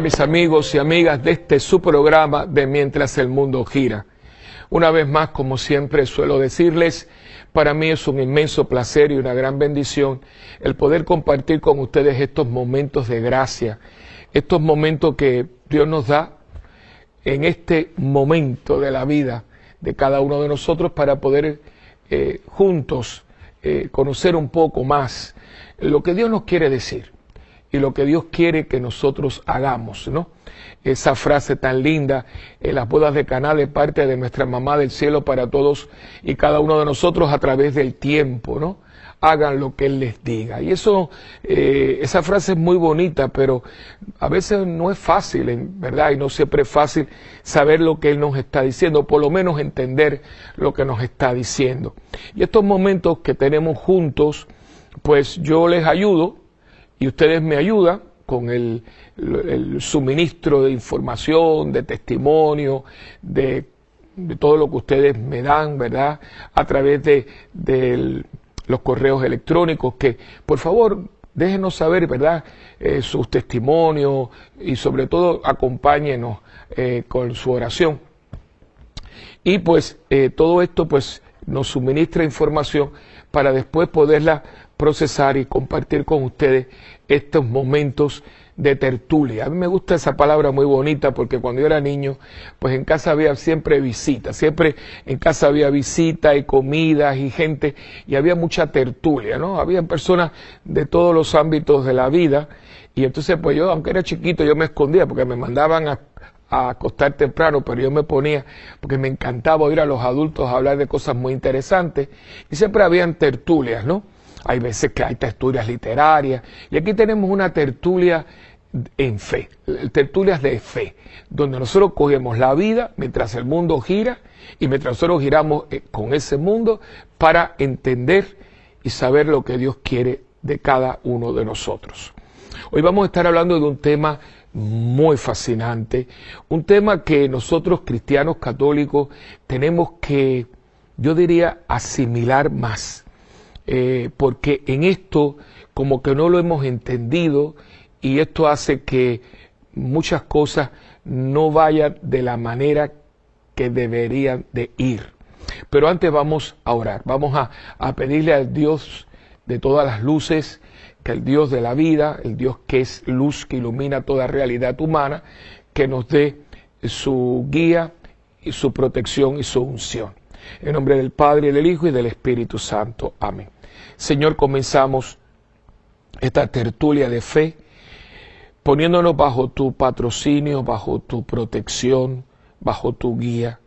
Mis amigos y amigas de este su programa de Mientras el Mundo Gira. Una vez más, como siempre suelo decirles, para mí es un inmenso placer y una gran bendición el poder compartir con ustedes estos momentos de gracia, estos momentos que Dios nos da en este momento de la vida de cada uno de nosotros para poder eh, juntos eh, conocer un poco más lo que Dios nos quiere decir y lo que Dios quiere que nosotros hagamos, ¿no? Esa frase tan linda en las bodas de Caná de parte de nuestra mamá del cielo para todos y cada uno de nosotros a través del tiempo, ¿no? Hagan lo que Él les diga. Y eso, eh, esa frase es muy bonita, pero a veces no es fácil, verdad, y no siempre es fácil saber lo que Él nos está diciendo, por lo menos entender lo que nos está diciendo. Y estos momentos que tenemos juntos, pues yo les ayudo y ustedes me ayudan con el, suministro de información, de testimonio, de, todo lo que ustedes me dan, ¿verdad? A través de, los correos electrónicos, que por favor déjenos saber, ¿verdad? Eh, sus testimonios y sobre todo acompáñenos eh, con su oración. Y pues eh, todo esto pues nos suministra información para después poderla procesar y compartir con ustedes estos momentos de tertulia. A mí me gusta esa palabra muy bonita porque cuando yo era niño, pues en casa había siempre visitas, siempre en casa había visitas y comidas y gente y había mucha tertulia, ¿no? Había personas de todos los ámbitos de la vida y entonces pues yo, aunque era chiquito, yo me escondía porque me mandaban a, a acostar temprano, pero yo me ponía porque me encantaba oír a los adultos hablar de cosas muy interesantes y siempre habían tertulias, ¿no? Hay veces que hay tertulias literarias, y aquí tenemos una tertulia en fe, tertulias de fe, donde nosotros cogemos la vida mientras el mundo gira y mientras nosotros giramos eh, con ese mundo para entender y saber lo que Dios quiere de cada uno de nosotros. Hoy vamos a estar hablando de un tema muy fascinante, un tema que nosotros cristianos católicos tenemos que, yo diría, asimilar más eh, porque en esto como que no lo hemos entendido y esto hace que muchas cosas no vayan de la manera que deberían de ir. Pero antes vamos a orar, vamos a, a pedirle al Dios de todas las luces, que el Dios de la vida, el Dios que es luz, que ilumina toda realidad humana, que nos dé su guía y su protección y su unción. En nombre del Padre, del Hijo y del Espíritu Santo. Amén. Señor, comenzamos esta tertulia de fe poniéndonos bajo tu patrocinio, bajo tu protección, bajo tu guía.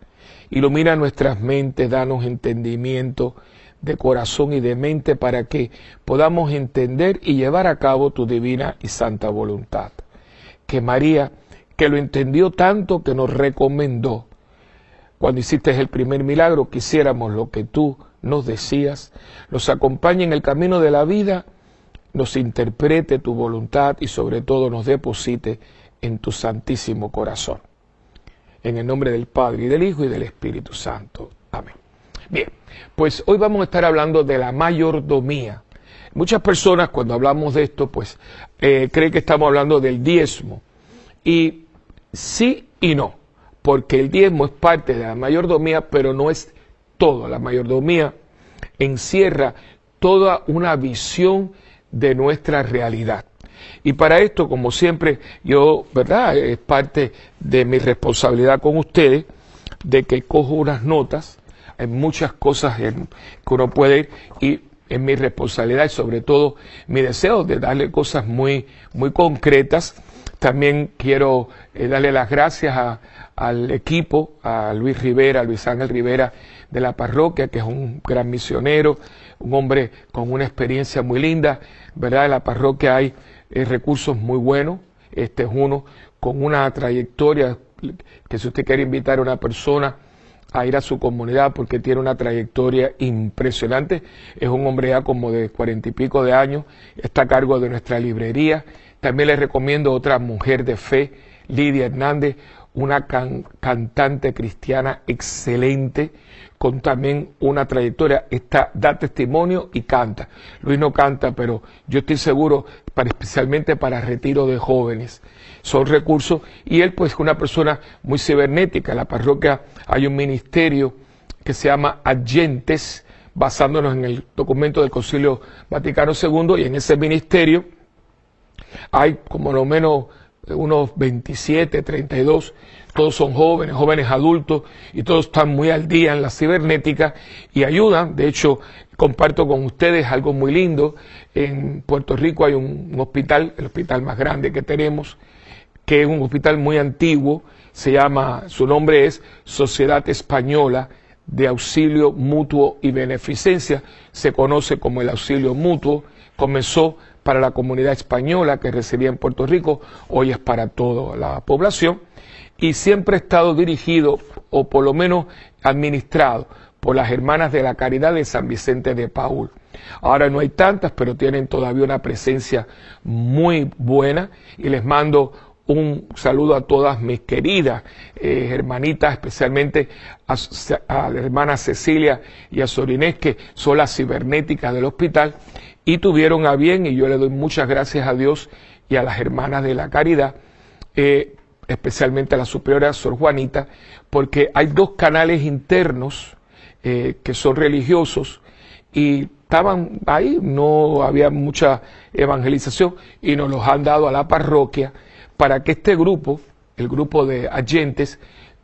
Ilumina nuestras mentes, danos entendimiento de corazón y de mente para que podamos entender y llevar a cabo tu divina y santa voluntad. Que María, que lo entendió tanto que nos recomendó, cuando hiciste el primer milagro, quisiéramos lo que tú nos decías, nos acompañe en el camino de la vida, nos interprete tu voluntad y sobre todo nos deposite en tu santísimo corazón. En el nombre del Padre y del Hijo y del Espíritu Santo. Amén. Bien, pues hoy vamos a estar hablando de la mayordomía. Muchas personas cuando hablamos de esto, pues eh, creen que estamos hablando del diezmo. Y sí y no, porque el diezmo es parte de la mayordomía, pero no es todo. La mayordomía encierra toda una visión de nuestra realidad. Y para esto, como siempre, yo, ¿verdad? Es parte de mi responsabilidad con ustedes, de que cojo unas notas, hay muchas cosas que uno puede ir y es mi responsabilidad y sobre todo mi deseo de darle cosas muy, muy concretas. También quiero eh, darle las gracias al equipo, a Luis Rivera, a Luis Ángel Rivera, de la parroquia, que es un gran misionero, un hombre con una experiencia muy linda, ¿verdad? En la parroquia hay eh, recursos muy buenos, este es uno con una trayectoria, que si usted quiere invitar a una persona a ir a su comunidad porque tiene una trayectoria impresionante, es un hombre ya como de cuarenta y pico de años, está a cargo de nuestra librería, también le recomiendo otra mujer de fe, Lidia Hernández, una cantante cristiana excelente, con también una trayectoria, está, da testimonio y canta. Luis no canta, pero yo estoy seguro, para, especialmente para retiro de jóvenes, son recursos, y él pues es una persona muy cibernética, en la parroquia hay un ministerio que se llama Agentes, basándonos en el documento del Concilio Vaticano II, y en ese ministerio hay como lo menos unos 27, 32, todos son jóvenes, jóvenes adultos, y todos están muy al día en la cibernética y ayudan. De hecho, comparto con ustedes algo muy lindo. En Puerto Rico hay un, hospital, el hospital más grande que tenemos, que es un hospital muy antiguo, se llama, su nombre es Sociedad Española de Auxilio Mutuo y Beneficencia, se conoce como el auxilio mutuo, comenzó para la comunidad española que residía en Puerto Rico, hoy es para toda la población, y siempre ha estado dirigido, o por lo menos administrado, por las hermanas de la caridad de San Vicente de Paul. Ahora no hay tantas, pero tienen todavía una presencia muy buena y les mando un saludo a todas mis queridas eh, hermanitas, especialmente a, la hermana Cecilia y a Sorinés, que son las cibernéticas del hospital, y tuvieron a bien, y yo le doy muchas gracias a Dios y a las hermanas de la caridad, eh, especialmente a la superiora Sor Juanita, porque hay dos canales internos eh, que son religiosos y estaban ahí, no había mucha evangelización y nos los han dado a la parroquia para que este grupo, el grupo de agentes,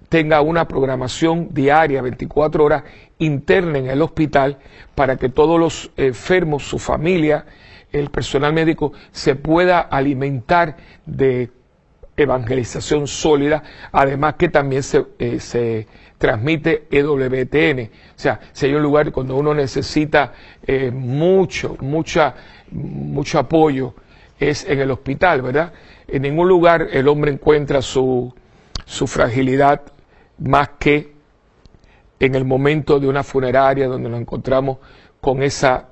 tenga una programación diaria, 24 horas, interna en el hospital, para que todos los enfermos, su familia, el personal médico, se pueda alimentar de evangelización sólida, además que también se, eh, se transmite EWTN. O sea, si hay un lugar cuando uno necesita eh, mucho, mucha, mucho apoyo, es en el hospital, ¿verdad? En ningún lugar el hombre encuentra su, su fragilidad más que en el momento de una funeraria donde nos encontramos con esa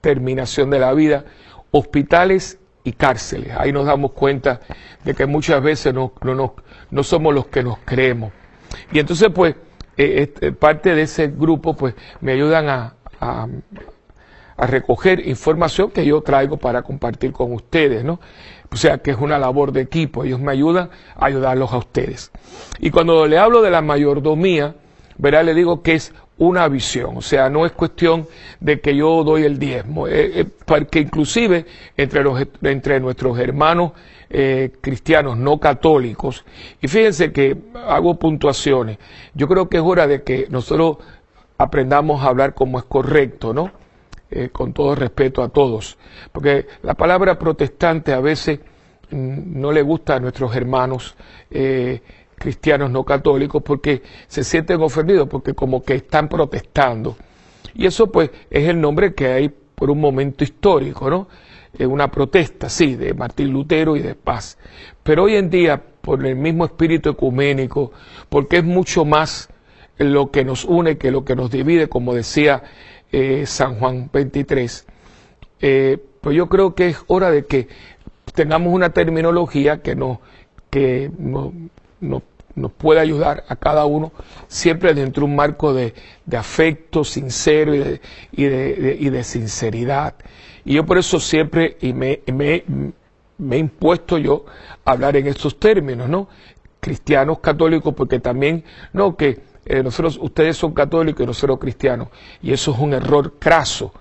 terminación de la vida, hospitales y cárceles. Ahí nos damos cuenta de que muchas veces no, no, no somos los que nos creemos. Y entonces, pues, eh, este, parte de ese grupo, pues, me ayudan a, a, a, recoger información que yo traigo para compartir con ustedes, ¿no? O sea, que es una labor de equipo. Ellos me ayudan a ayudarlos a ustedes. Y cuando le hablo de la mayordomía, verá, le digo que es una visión, o sea, no es cuestión de que yo doy el diezmo, eh, eh, porque inclusive entre, los, entre nuestros hermanos eh, cristianos no católicos, y fíjense que hago puntuaciones, yo creo que es hora de que nosotros aprendamos a hablar como es correcto, ¿no? Con todo respeto a todos, porque la palabra protestante a veces mm, no le gusta a nuestros hermanos cristianos no católicos porque se sienten ofendidos, porque como que están protestando. Y eso pues es el nombre que hay por un momento histórico, ¿no? Es una protesta, sí, de Martín Lutero y de paz. Pero hoy en día, por el mismo espíritu ecuménico, porque es mucho más lo que nos une que lo que nos divide, como decía eh, San Juan 23, eh, pues yo creo que es hora de que tengamos una terminología que nos, que puede ayudar a cada uno siempre dentro de un marco de, afecto sincero y de, sinceridad. Y yo por eso siempre y me, me, he impuesto yo a hablar en estos términos, ¿no? Cristianos católicos, porque también, no, que eh, nosotros, ustedes son católicos y nosotros cristianos. Y eso es un error craso.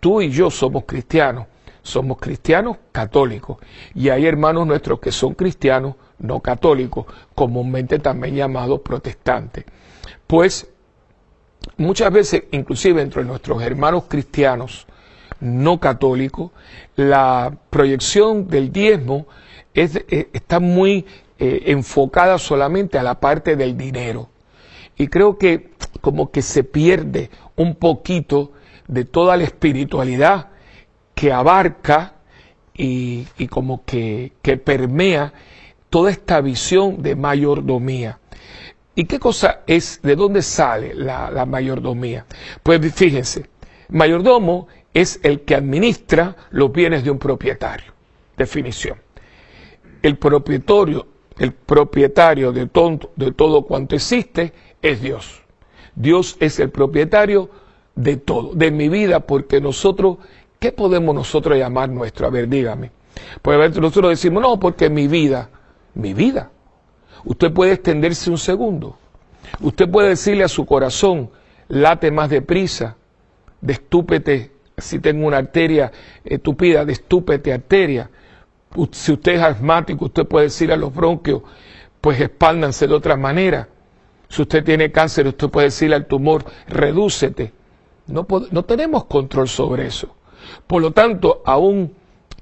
Tú y yo somos cristianos somos cristianos católicos y hay hermanos nuestros que son cristianos no católicos, comúnmente también llamados protestantes. Pues muchas veces, inclusive entre nuestros hermanos cristianos no católicos, la proyección del diezmo eh, está muy eh, enfocada solamente a la parte del dinero. Y creo que como que se pierde un poquito de toda la espiritualidad que abarca y, como que, permea toda esta visión de mayordomía. ¿Y qué cosa es, de dónde sale la, mayordomía? Pues fíjense, mayordomo es el que administra los bienes de un propietario. Definición. El propietario, el propietario de de todo cuanto existe es Dios. Dios es el propietario de todo, de mi vida, porque nosotros, ¿qué podemos nosotros llamar nuestro? A ver, dígame. Pues nosotros decimos, no, porque mi vida, mi vida. Usted puede extenderse un segundo. Usted puede decirle a su corazón, late más deprisa, destúpete, si tengo una arteria estúpida, destúpete arteria. Si usted es asmático, usted puede decir a los bronquios, pues expándanse de otra manera. Si usted tiene cáncer, usted puede decirle al tumor, redúcete. No, no tenemos control sobre eso. Por lo tanto, aún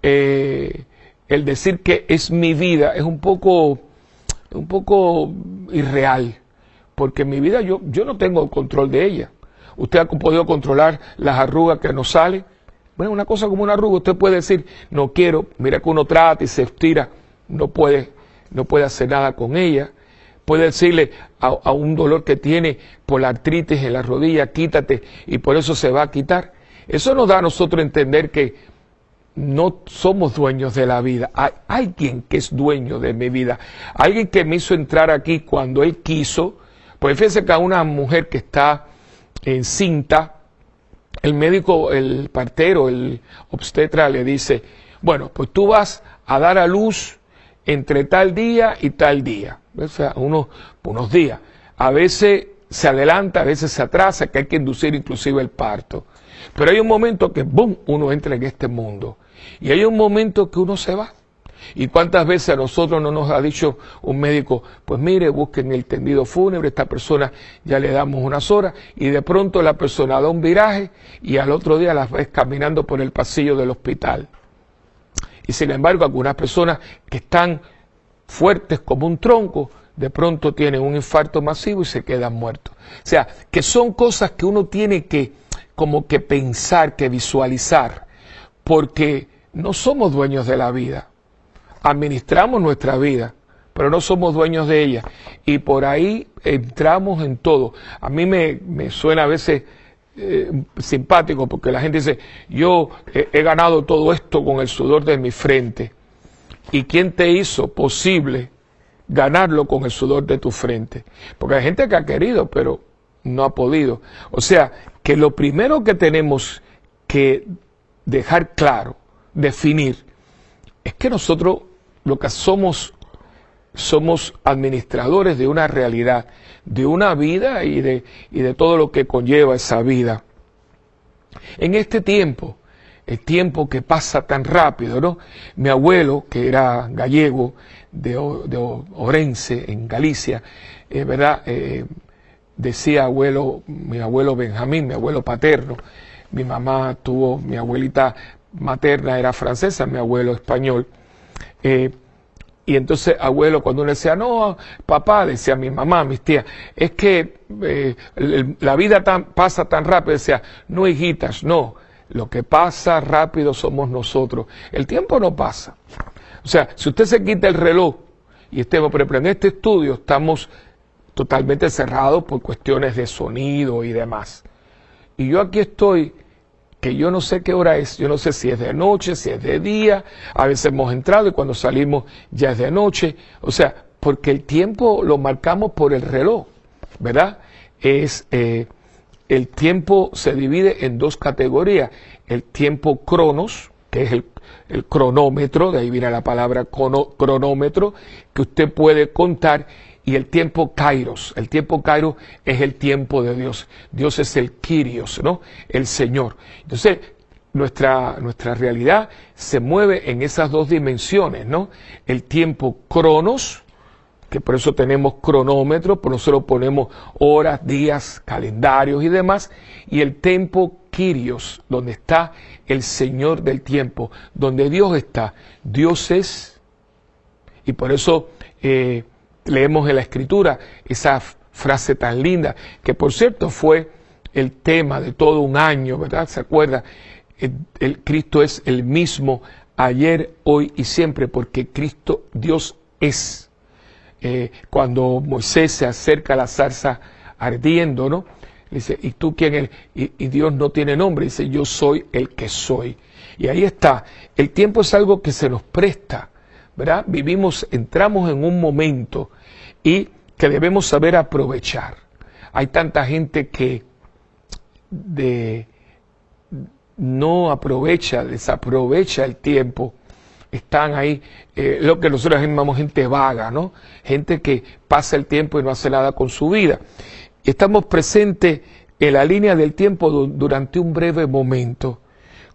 eh, el decir que es mi vida es un poco, un poco irreal, porque mi vida yo, yo no tengo control de ella. Usted ha podido controlar las arrugas que nos salen. Bueno, una cosa como una arruga, usted puede decir, no quiero, mira que uno trata y se estira, no puede, no puede hacer nada con ella. Puede decirle a, un dolor que tiene por la artritis en la rodilla, quítate, y por eso se va a quitar. Eso nos da a nosotros entender que no somos dueños de la vida. Hay alguien que es dueño de mi vida. Alguien que me hizo entrar aquí cuando él quiso. Pues fíjense que a una mujer que está encinta, el médico, el partero, el obstetra le dice, bueno, pues tú vas a dar a luz entre tal día y tal día. O unos días. A veces se adelanta, a veces se atrasa, que hay que inducir inclusive el parto. Pero hay un momento que, ¡boom!, uno entra en este mundo. Y hay un momento que uno se va. ¿Y cuántas veces a nosotros no nos ha dicho un médico, pues mire, busquen el tendido fúnebre, esta persona ya le damos unas horas, y de pronto la persona da un viraje y al otro día la ves caminando por el pasillo del hospital. Y sin embargo, algunas personas que están fuertes como un tronco, de pronto tienen un infarto masivo y se quedan muertos. O sea, que son cosas que uno tiene que como que pensar, que visualizar, porque no somos dueños de la vida. Administramos nuestra vida, pero no somos dueños de ella. Y por ahí entramos en todo. A mí me, me suena a veces eh, simpático porque la gente dice, yo he ganado todo esto con el sudor de mi frente. ¿Y quién te hizo posible ganarlo con el sudor de tu frente? Porque hay gente que ha querido, pero no ha podido. O sea, que lo primero que tenemos que dejar claro, definir, es que nosotros lo que somos somos administradores de una realidad, de una vida y de, y de todo lo que conlleva esa vida. En este tiempo, el tiempo que pasa tan rápido, ¿no? Mi abuelo, que era gallego de, Orense, en Galicia, eh, ¿verdad? Eh, decía abuelo, mi abuelo Benjamín, mi abuelo paterno, mi mamá tuvo, mi abuelita materna era francesa, mi abuelo español. Eh, y entonces, abuelo, cuando uno decía, no, papá, decía mi mamá, mis tías, es que eh, la vida tan, pasa tan rápido, decía, no, hijitas, no, lo que pasa rápido somos nosotros. El tiempo no pasa. O sea, si usted se quita el reloj y estemos, por en este estudio estamos totalmente cerrados por cuestiones de sonido y demás. Y yo aquí estoy que yo no sé qué hora es, yo no sé si es de noche, si es de día, a veces hemos entrado y cuando salimos ya es de noche, o sea, porque el tiempo lo marcamos por el reloj, ¿verdad? Es, eh, el tiempo se divide en dos categorías, el tiempo cronos, que es el, cronómetro, de ahí viene la palabra cronómetro, que usted puede contar, y el tiempo kairos. El tiempo kairos es el tiempo de Dios. Dios es el Kyrios, ¿no? El Señor. Entonces, nuestra, nuestra realidad se mueve en esas dos dimensiones, ¿no? El tiempo cronos, que por eso tenemos cronómetros, por lo ponemos horas, días, calendarios y demás, y el tiempo Kyrios, donde está el Señor del tiempo, donde Dios está. Dios es, y por eso eh, leemos en la escritura esa frase tan linda, que por cierto fue el tema de todo un año, ¿verdad? ¿Se acuerda? El, Cristo es el mismo ayer, hoy y siempre, porque Cristo, Dios es. Eh, cuando Moisés se acerca a la zarza ardiendo, ¿no? Dice, ¿y tú quién eres? Y, y Dios no tiene nombre, dice, yo soy el que soy. Y ahí está, el tiempo es algo que se nos presta ¿verdad? Vivimos, entramos en un momento y que debemos saber aprovechar. Hay tanta gente que de, no aprovecha, desaprovecha el tiempo. Están ahí, eh, lo que nosotros llamamos gente vaga, ¿no? Gente que pasa el tiempo y no hace nada con su vida. Estamos presentes en la línea del tiempo durante un breve momento,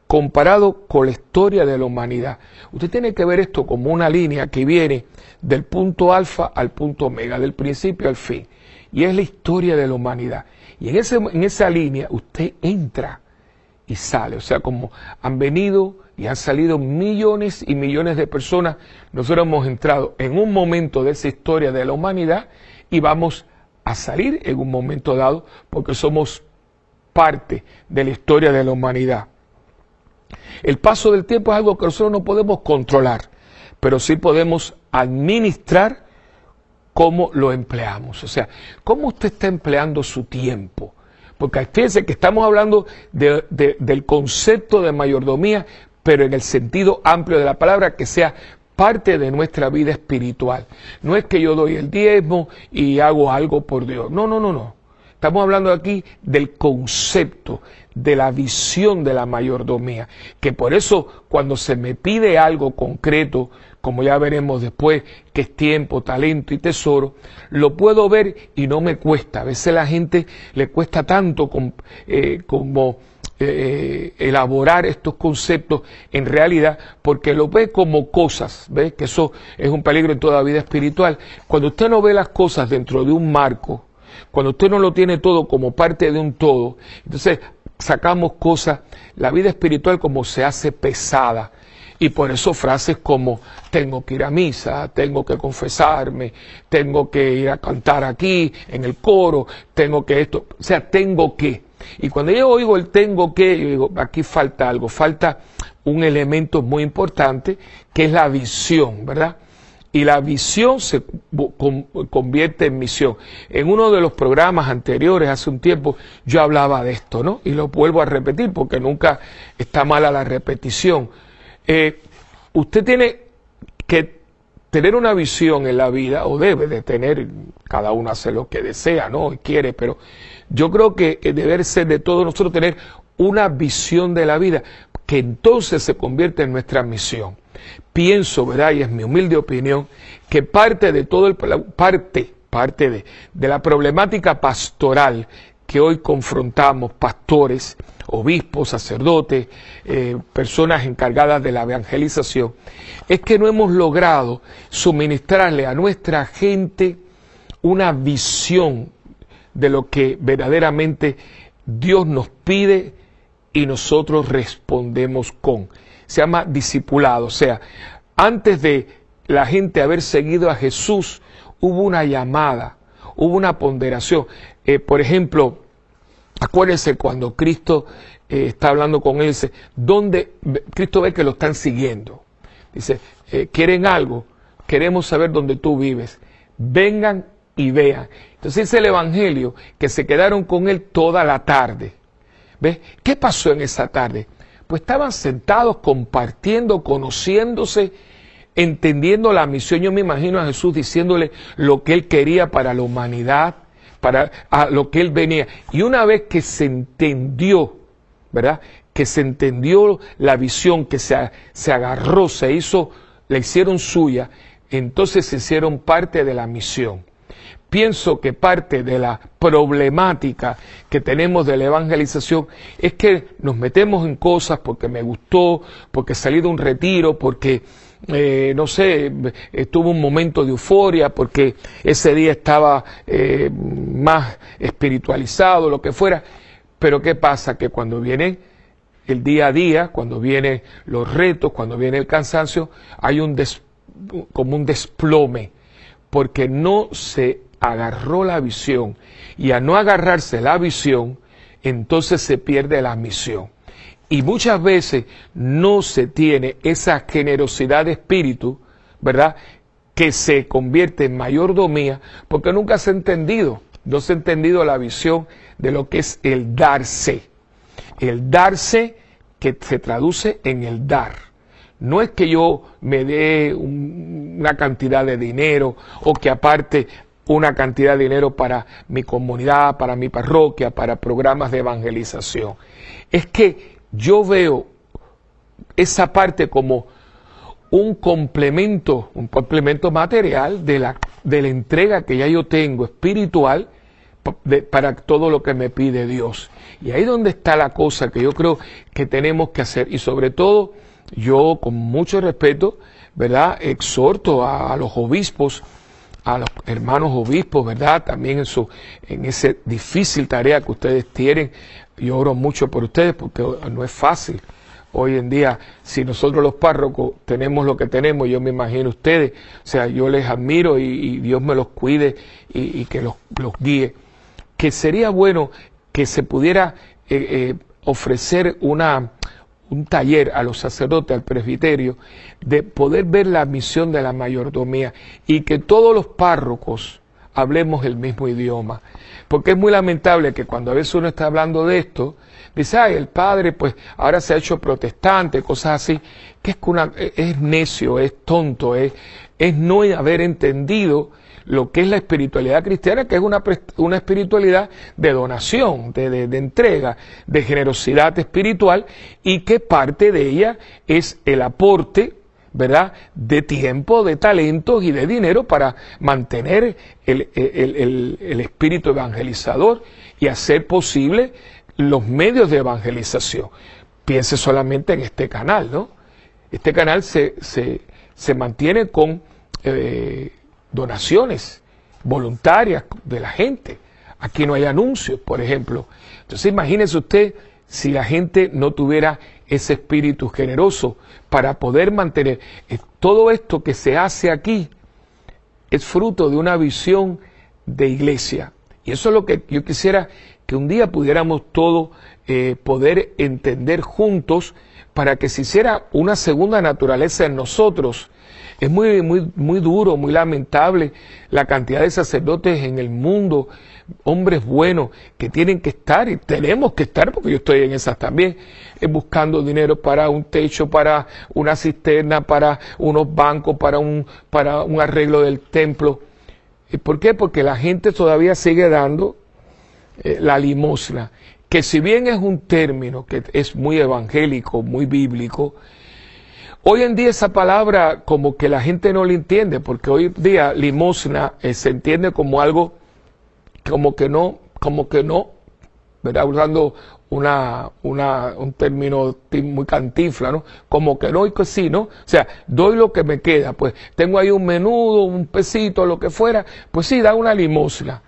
comparado con la historia de la humanidad. Usted tiene que ver esto como una línea que viene del punto alfa al punto omega, del principio al fin. Y es la historia de la humanidad. Y en, ese, en esa línea usted entra y sale. O sea, como han venido y han salido millones y millones de personas, nosotros hemos entrado en un momento de esa historia de la humanidad y vamos a salir en un momento dado porque somos parte de la historia de la humanidad. El paso del tiempo es algo que nosotros no podemos controlar, pero sí podemos administrar cómo lo empleamos. O sea, cómo usted está empleando su tiempo. Porque fíjense que estamos hablando del concepto de mayordomía, pero en el sentido amplio de la palabra, que sea parte de nuestra vida espiritual. No es que yo doy el diezmo y hago algo por Dios. No, no, no, no. Estamos hablando aquí del concepto, de la visión de la mayordomía, que por eso cuando se me pide algo concreto, como ya veremos después, que es tiempo, talento y tesoro, lo puedo ver y no me cuesta. A veces la gente le cuesta tanto eh, como eh, elaborar estos conceptos en realidad porque lo ve como cosas, ¿ve? Que eso es un peligro en toda vida espiritual. Cuando usted no ve las cosas dentro de un marco, cuando usted no lo tiene todo como parte de un todo, entonces sacamos cosas, la vida espiritual como se hace pesada. Y por eso frases como tengo que ir a misa, tengo que confesarme, tengo que ir a cantar aquí, en el coro, tengo que esto, o sea, tengo que. Y cuando yo oigo el tengo que, yo digo, aquí falta algo, falta un elemento muy importante que es la visión, ¿verdad? y la visión se convierte en misión. En uno de los programas anteriores, hace un tiempo, yo hablaba de esto, ¿no? Y lo vuelvo a repetir porque nunca está mala la repetición. Eh, usted tiene que tener una visión en la vida, o debe de tener, cada uno hace lo que desea, ¿no? Y quiere, pero yo creo que debe ser de todos nosotros tener una visión de la vida, que entonces se convierte en nuestra misión pienso, ¿verdad? Y es mi humilde opinión, que parte de todo el, parte, parte de, de la problemática pastoral que hoy confrontamos, pastores, obispos, sacerdotes, eh, personas encargadas de la evangelización, es que no hemos logrado suministrarle a nuestra gente una visión de lo que verdaderamente Dios nos pide y nosotros respondemos con se llama discipulado. O sea, antes de la gente haber seguido a Jesús, hubo una llamada, hubo una ponderación. Eh, por ejemplo, acuérdense cuando Cristo eh, está hablando con él, dice, ¿dónde? Cristo ve que lo están siguiendo. Dice, eh, ¿quieren algo? Queremos saber dónde tú vives. Vengan y vean. Entonces dice el Evangelio que se quedaron con él toda la tarde. ¿Ves? ¿Qué pasó en esa tarde? pues estaban sentados compartiendo, conociéndose, entendiendo la misión. Yo me imagino a Jesús diciéndole lo que él quería para la humanidad, para lo que él venía. Y una vez que se entendió, ¿verdad? Que se entendió la visión, que se, se agarró, se hizo, la hicieron suya, entonces se hicieron parte de la misión pienso que parte de la problemática que tenemos de la evangelización es que nos metemos en cosas porque me gustó, porque salí de un retiro, porque, eh, no sé, estuvo un momento de euforia, porque ese día estaba eh, más espiritualizado, lo que fuera. Pero ¿qué pasa? Que cuando viene el día a día, cuando vienen los retos, cuando viene el cansancio, hay un como un desplome, porque no se agarró la visión y a no agarrarse la visión, entonces se pierde la misión. Y muchas veces no se tiene esa generosidad de espíritu, ¿verdad? Que se convierte en mayordomía porque nunca se ha entendido, no se ha entendido la visión de lo que es el darse. El darse que se traduce en el dar. no es que yo me dé una cantidad de dinero o que aparte una cantidad de dinero para mi comunidad, para mi parroquia, para programas de evangelización. Es que yo veo esa parte como un complemento, un complemento material de la, de la entrega que ya yo tengo espiritual para todo lo que me pide Dios. Y ahí donde está la cosa que yo creo que tenemos que hacer. Y sobre todo, yo con mucho respeto, ¿verdad? Exhorto a, los obispos, a los hermanos obispos, ¿verdad? También en su, en esa difícil tarea que ustedes tienen. Yo oro mucho por ustedes porque no es fácil. Hoy en día, si nosotros los párrocos tenemos lo que tenemos, yo me imagino ustedes, o sea, yo les admiro y, Dios me los cuide y, que los, los guíe que sería bueno que se pudiera eh, eh, ofrecer una, un taller a los sacerdotes, al presbiterio, de poder ver la misión de la mayordomía y que todos los párrocos hablemos el mismo idioma. Porque es muy lamentable que cuando a veces uno está hablando de esto, dice, ay, el padre pues ahora se ha hecho protestante, cosas así, que es, una, es necio, es tonto, es, es no haber entendido lo que es la espiritualidad cristiana, que es una, una espiritualidad de donación, de, de, entrega, de generosidad espiritual y que parte de ella es el aporte ¿verdad? De tiempo, de talentos y de dinero para mantener el, el, el, espíritu evangelizador y hacer posible los medios de evangelización. Piense solamente en este canal, ¿no? Este canal se, se, se mantiene con eh, donaciones voluntarias de la gente. Aquí no hay anuncios, por ejemplo. Entonces imagínese usted si la gente no tuviera ese espíritu generoso para poder mantener eh, todo esto que se hace aquí es fruto de una visión de iglesia. Y eso es lo que yo quisiera que un día pudiéramos todos eh, poder entender juntos para que se hiciera una segunda naturaleza en nosotros es muy, muy, muy duro, muy lamentable la cantidad de sacerdotes en el mundo, hombres buenos que tienen que estar y tenemos que estar, porque yo estoy en esas también, eh, buscando dinero para un techo, para una cisterna, para unos bancos, para un, para un arreglo del templo. ¿Por qué? Porque la gente todavía sigue dando eh, la limosna, que si bien es un término que es muy evangélico, muy bíblico, Hoy en día esa palabra como que la gente no la entiende, porque hoy día limosna eh, se entiende como algo como que no, como que no, ¿verdad? Usando una, una, un término muy cantifla, ¿no? Como que no y que sí, ¿no? O sea, doy lo que me queda, pues tengo ahí un menudo, un pesito, lo que fuera, pues sí, da una limosna.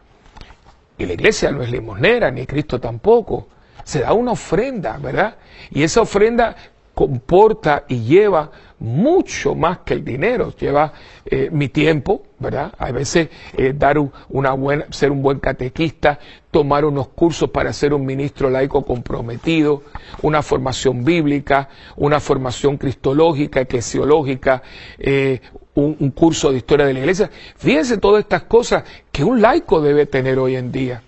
Y la iglesia no es limosnera, ni Cristo tampoco. Se da una ofrenda, ¿verdad? Y esa ofrenda comporta y lleva mucho más que el dinero, lleva eh, mi tiempo, ¿verdad? A veces eh, dar una buena, ser un buen catequista, tomar unos cursos para ser un ministro laico comprometido, una formación bíblica, una formación cristológica, eclesiológica, eh, un, un curso de historia de la iglesia. Fíjense todas estas cosas que un laico debe tener hoy en día.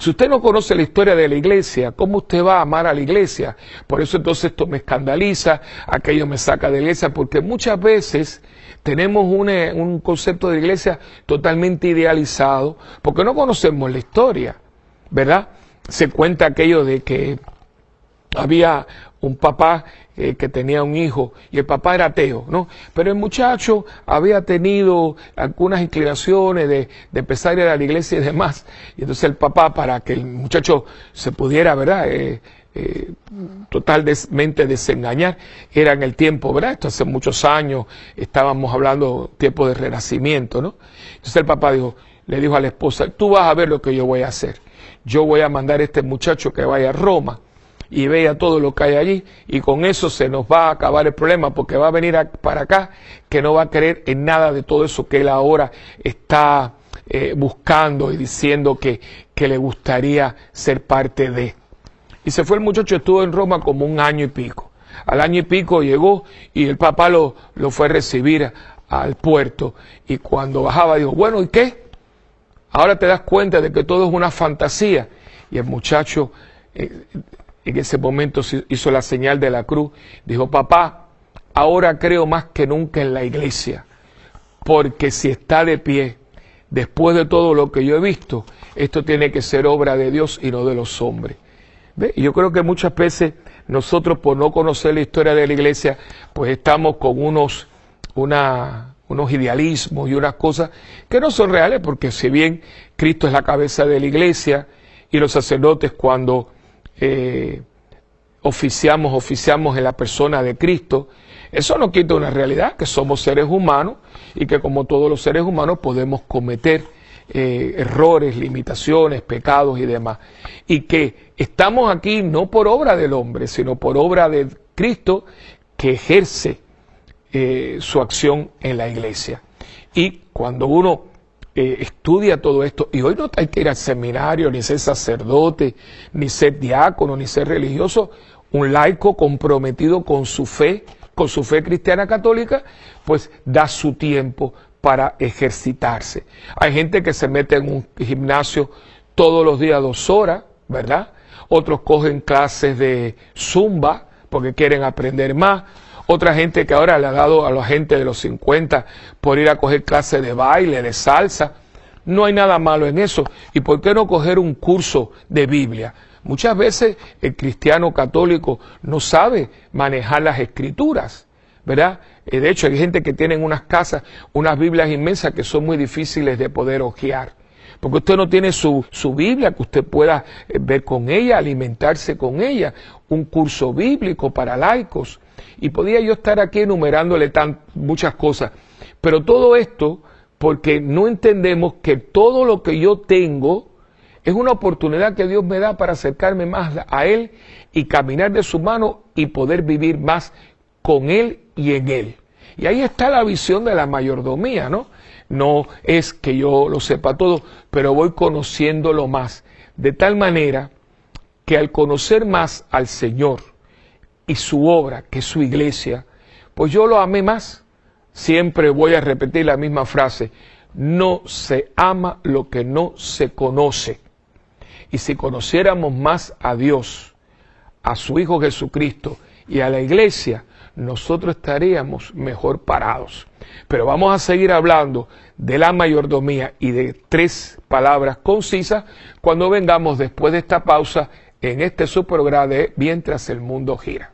Si usted no conoce la historia de la iglesia, ¿cómo usted va a amar a la iglesia? Por eso entonces esto me escandaliza, aquello me saca de la iglesia, porque muchas veces tenemos un, concepto de iglesia totalmente idealizado, porque no conocemos la historia, ¿verdad? Se cuenta aquello de que había un papá eh, que tenía un hijo y el papá era ateo, ¿no? Pero el muchacho había tenido algunas inclinaciones de, de empezar a la iglesia y demás. Y entonces el papá, para que el muchacho se pudiera, ¿verdad? Eh, eh, totalmente desengañar, era en el tiempo, ¿verdad? Esto hace muchos años, estábamos hablando tiempo de renacimiento, ¿no? Entonces el papá dijo, le dijo a la esposa, tú vas a ver lo que yo voy a hacer. Yo voy a mandar a este muchacho que vaya a Roma y vea todo lo que hay allí y con eso se nos va a acabar el problema porque va a venir para acá que no va a creer en nada de todo eso que él ahora está eh, buscando y diciendo que, que le gustaría ser parte de. Y se fue el muchacho, estuvo en Roma como un año y pico. Al año y pico llegó y el papá lo, lo fue a recibir al puerto y cuando bajaba dijo, bueno, ¿y qué? Ahora te das cuenta de que todo es una fantasía. Y el muchacho eh, en ese momento hizo la señal de la cruz, dijo, papá, ahora creo más que nunca en la iglesia, porque si está de pie, después de todo lo que yo he visto, esto tiene que ser obra de Dios y no de los hombres. Yo creo que muchas veces nosotros por no conocer la historia de la iglesia, pues estamos con unos, unos idealismos y unas cosas que no son reales, porque si bien Cristo es la cabeza de la iglesia y los sacerdotes cuando eh, oficiamos, oficiamos en la persona de Cristo, eso no quita una realidad, que somos seres humanos y que como todos los seres humanos podemos cometer eh, errores, limitaciones, pecados y demás. Y que estamos aquí no por obra del hombre, sino por obra de Cristo que ejerce eh, su acción en la iglesia. Y cuando uno eh, estudia todo esto, y hoy no hay que ir al seminario, ni ser sacerdote, ni ser diácono, ni ser religioso, un laico comprometido con su fe, con su fe cristiana católica, pues da su tiempo para ejercitarse. Hay gente que se mete en un gimnasio todos los días dos horas, ¿verdad? Otros cogen clases de zumba porque quieren aprender más. Otra gente que ahora le ha dado a la gente de los 50 por ir a coger clases de baile, de salsa. No hay nada malo en eso. ¿Y por qué no coger un curso de Biblia? Muchas veces el cristiano católico no sabe manejar las escrituras, ¿verdad? Eh, de hecho, hay gente que tiene en unas casas unas Biblias inmensas que son muy difíciles de poder hojear. Porque usted no tiene su, su Biblia que usted pueda eh, ver con ella, alimentarse con ella, un curso bíblico para laicos. Y podía yo estar aquí enumerándole tan, muchas cosas. Pero todo esto porque no entendemos que todo lo que yo tengo es una oportunidad que Dios me da para acercarme más a Él y caminar de su mano y poder vivir más con Él y en Él. Y ahí está la visión de la mayordomía, ¿no? No es que yo lo sepa todo, pero voy conociéndolo más. De tal manera que al conocer más al Señor, y su obra, que es su iglesia, pues yo lo amé más. Siempre voy a repetir la misma frase, no se ama lo que no se conoce. Y si conociéramos más a Dios, a su Hijo Jesucristo y a la iglesia, nosotros estaríamos mejor parados. Pero vamos a seguir hablando de la mayordomía y de tres palabras concisas cuando vengamos después de esta pausa en este subprograma de Mientras el mundo gira.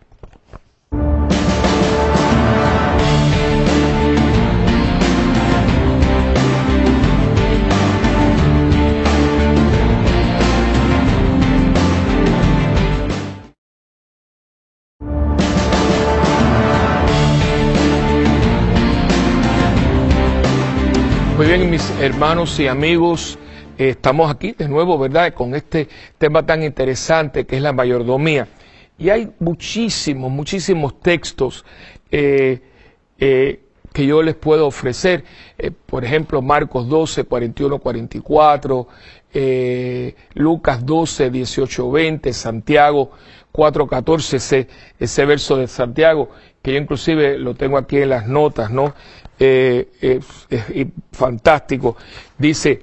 Bien, mis hermanos y amigos, eh, estamos aquí de nuevo, ¿verdad? Con este tema tan interesante que es la mayordomía. Y hay muchísimos, muchísimos textos eh, eh, que yo les puedo ofrecer. por ejemplo, Marcos 12, 41, 44, Lucas 12, 18, 20, Santiago 4, 14, ese, ese verso de Santiago, que yo inclusive lo tengo aquí en las notas, ¿no? Eh, eh, fantástico. Dice,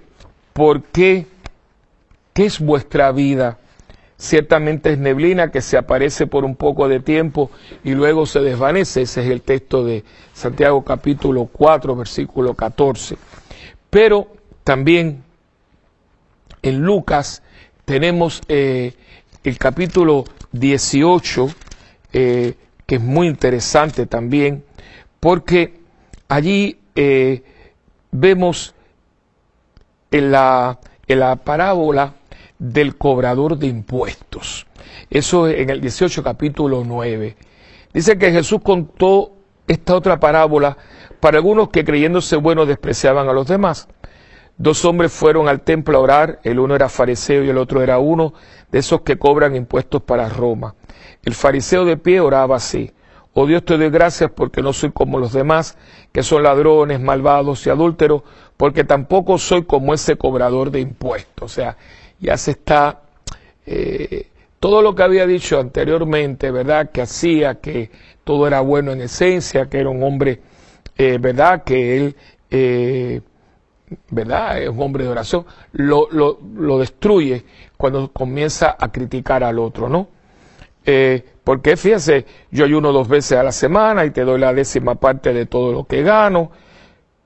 ¿por qué? ¿Qué es vuestra vida? Ciertamente es neblina que se aparece por un poco de tiempo y luego se desvanece. Ese es el texto de Santiago capítulo 4, versículo 14. Pero también en Lucas tenemos eh, el capítulo 18, eh, que es muy interesante también, porque allí eh, vemos en la, en la parábola del cobrador de impuestos. Eso en el 18 capítulo 9. Dice que Jesús contó esta otra parábola para algunos que creyéndose buenos despreciaban a los demás. Dos hombres fueron al templo a orar, el uno era fariseo y el otro era uno de esos que cobran impuestos para Roma. El fariseo de pie oraba así, Oh Dios, te doy gracias porque no soy como los demás, que son ladrones, malvados y adúlteros, porque tampoco soy como ese cobrador de impuestos. O sea, ya se está eh, todo lo que había dicho anteriormente, ¿verdad? Que hacía, que todo era bueno en esencia, que era un hombre, eh, ¿verdad? Que él, eh, ¿verdad? Es un hombre de oración, lo, lo, lo destruye cuando comienza a criticar al otro, ¿no? Porque fíjese, yo ayuno dos veces a la semana y te doy la décima parte de todo lo que gano.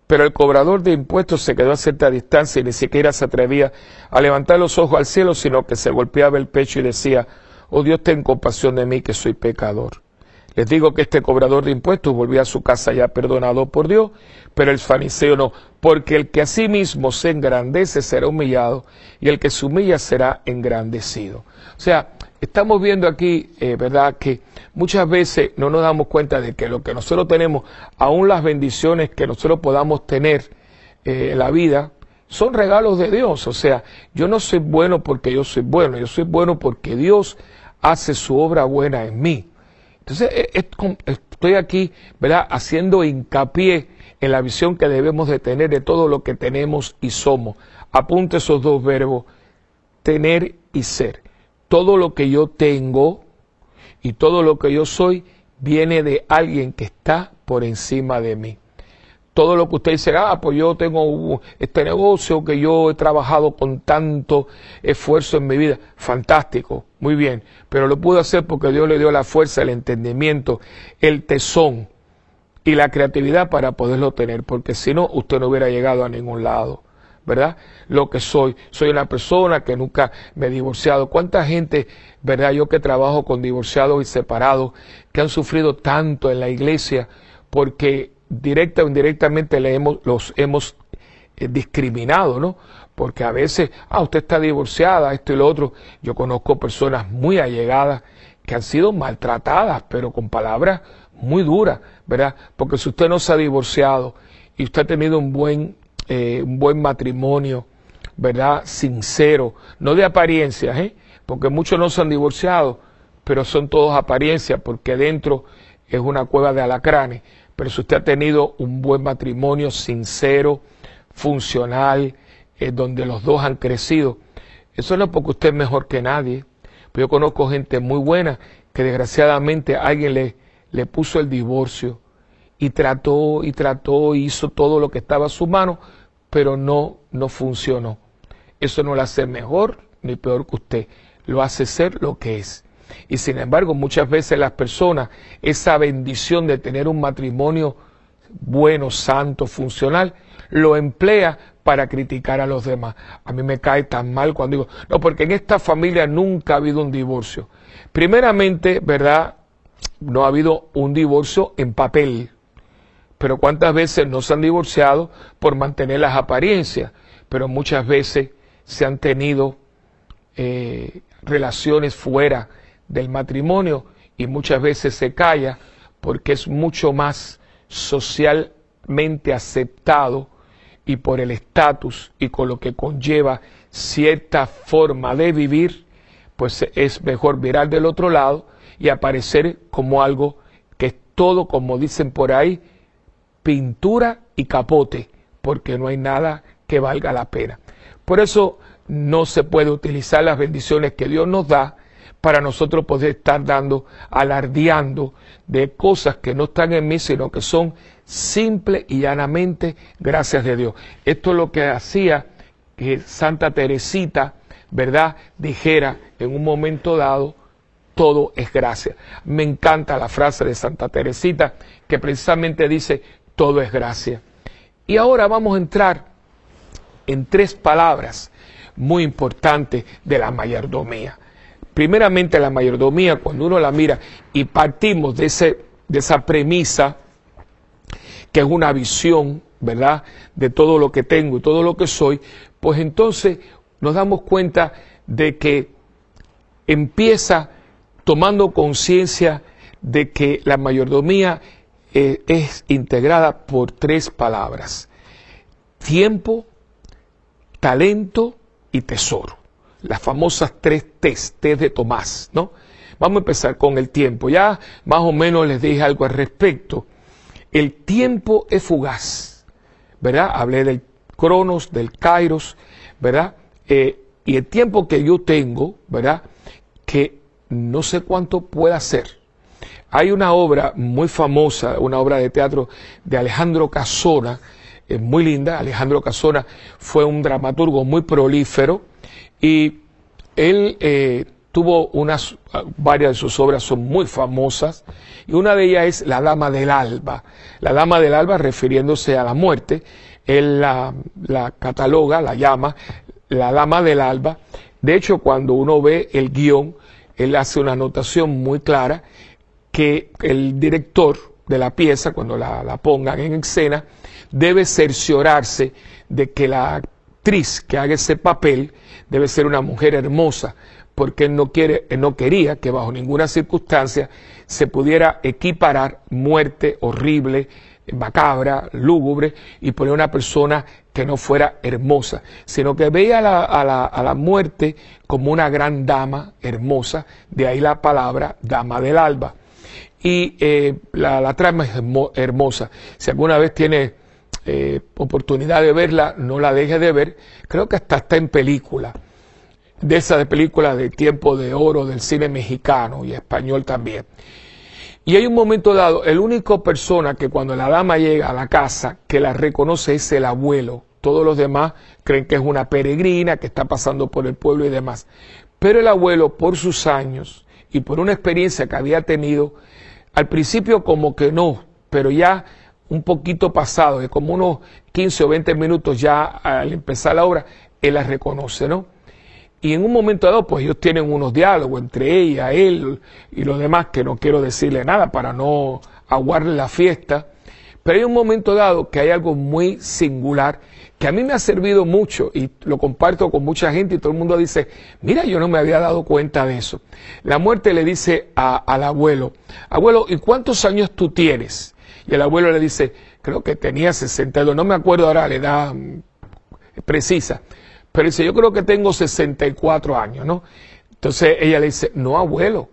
Pero el cobrador de impuestos se quedó a cierta distancia y ni siquiera se atrevía a levantar los ojos al cielo, sino que se golpeaba el pecho y decía, oh Dios, ten compasión de mí que soy pecador. Les digo que este cobrador de impuestos volvió a su casa ya perdonado por Dios, pero el fariseo no, porque el que a sí mismo se engrandece será humillado y el que se humilla será engrandecido. O sea, estamos viendo aquí, eh, ¿verdad?, que muchas veces no nos damos cuenta de que lo que nosotros tenemos, aún las bendiciones que nosotros podamos tener eh, en la vida, son regalos de Dios. O sea, yo no soy bueno porque yo soy bueno, yo soy bueno porque Dios hace su obra buena en mí. Entonces, eh, estoy aquí, ¿verdad?, haciendo hincapié en la visión que debemos de tener de todo lo que tenemos y somos. Apunte esos dos verbos, tener y ser. Todo lo que yo tengo y todo lo que yo soy viene de alguien que está por encima de mí todo lo que usted dice, ah, pues yo tengo este negocio que yo he trabajado con tanto esfuerzo en mi vida. Fantástico, muy bien. Pero lo pude hacer porque Dios le dio la fuerza, el entendimiento, el tesón y la creatividad para poderlo tener. Porque si no, usted no hubiera llegado a ningún lado. ¿Verdad? Lo que soy. Soy una persona que nunca me he divorciado. ¿Cuánta gente, verdad? Yo que trabajo con divorciados y separados, que han sufrido tanto en la iglesia porque directa o indirectamente los hemos eh, discriminado, ¿no? Porque a veces, ah, usted está divorciada, esto y lo otro. Yo conozco personas muy allegadas que han sido maltratadas, pero con palabras muy duras, ¿verdad? Porque si usted no se ha divorciado y usted ha tenido un buen, eh, un buen matrimonio, ¿verdad? Sincero, no de apariencias, ¿eh? Porque muchos no se han divorciado, pero son todos apariencias, porque dentro es una cueva de alacranes pero si usted ha tenido un buen matrimonio sincero, funcional, eh, donde los dos han crecido, eso no es porque usted es mejor que nadie. Pero yo conozco gente muy buena que desgraciadamente alguien le, le puso el divorcio y trató y trató y hizo todo lo que estaba a su mano, pero no, no funcionó. Eso no lo hace mejor ni peor que usted, lo hace ser lo que es. Y sin embargo, muchas veces las personas, esa bendición de tener un matrimonio bueno, santo, funcional, lo emplea para criticar a los demás. A mí me cae tan mal cuando digo, no, porque en esta familia nunca ha habido un divorcio. Primeramente, ¿verdad? No ha habido un divorcio en papel. Pero cuántas veces no se han divorciado por mantener las apariencias, pero muchas veces se han tenido eh, relaciones fuera del matrimonio y muchas veces se calla porque es mucho más socialmente aceptado y por el estatus y con lo que conlleva cierta forma de vivir, pues es mejor mirar del otro lado y aparecer como algo que es todo, como dicen por ahí, pintura y capote, porque no hay nada que valga la pena. Por eso no se puede utilizar las bendiciones que Dios nos da para nosotros poder estar dando, alardeando de cosas que no están en mí, sino que son simple y llanamente gracias de Dios. Esto es lo que hacía que Santa Teresita, ¿verdad?, dijera en un momento dado, todo es gracia. Me encanta la frase de Santa Teresita que precisamente dice, todo es gracia. Y ahora vamos a entrar en tres palabras muy importantes de la mayordomía. Primeramente la mayordomía, cuando uno la mira y partimos de, ese, de esa premisa, que es una visión, ¿verdad?, de todo lo que tengo y todo lo que soy, pues entonces nos damos cuenta de que empieza tomando conciencia de que la mayordomía eh, es integrada por tres palabras, tiempo, talento y tesoro las famosas tres T's, de Tomás, ¿no? Vamos a empezar con el tiempo. Ya más o menos les dije algo al respecto. El tiempo es fugaz, ¿verdad? Hablé del cronos, del kairos, ¿verdad? Eh, y el tiempo que yo tengo, ¿verdad? Que no sé cuánto pueda ser. Hay una obra muy famosa, una obra de teatro de Alejandro Casona, muy linda. Alejandro Casona fue un dramaturgo muy prolífero, y él eh, tuvo unas, varias de sus obras son muy famosas, y una de ellas es La Dama del Alba. La Dama del Alba, refiriéndose a la muerte, él la, la cataloga, la llama La Dama del Alba. De hecho, cuando uno ve el guion, él hace una anotación muy clara que el director de la pieza, cuando la, la pongan en escena, debe cerciorarse de que la actriz que haga ese papel debe ser una mujer hermosa, porque él no, quiere, no quería que bajo ninguna circunstancia se pudiera equiparar muerte horrible, macabra, lúgubre, y poner una persona que no fuera hermosa, sino que veía a la, a la, muerte como una gran dama hermosa, de ahí la palabra dama del alba. Y eh, la, trama es hermosa. Si alguna vez tiene eh, oportunidad de verla, no la deje de ver. Creo que hasta está en película de esa de películas de tiempo de oro del cine mexicano y español también. Y hay un momento dado, el único persona que cuando la dama llega a la casa que la reconoce es el abuelo. Todos los demás creen que es una peregrina que está pasando por el pueblo y demás. Pero el abuelo, por sus años y por una experiencia que había tenido, al principio como que no, pero ya un poquito pasado, de como unos 15 o 20 minutos ya al empezar la obra, él la reconoce, ¿no? Y en un momento dado, pues ellos tienen unos diálogos entre ella, él y los demás, que no quiero decirle nada para no aguarle la fiesta. Pero hay un momento dado que hay algo muy singular que a mí me ha servido mucho y lo comparto con mucha gente y todo el mundo dice, mira, yo no me había dado cuenta de eso. La muerte le dice al abuelo, abuelo, ¿y cuántos años tú tienes? Y el abuelo le dice, creo que tenía 62, no me acuerdo ahora la edad precisa. Pero dice, yo creo que tengo 64 años, ¿no? Entonces ella le dice, no, abuelo,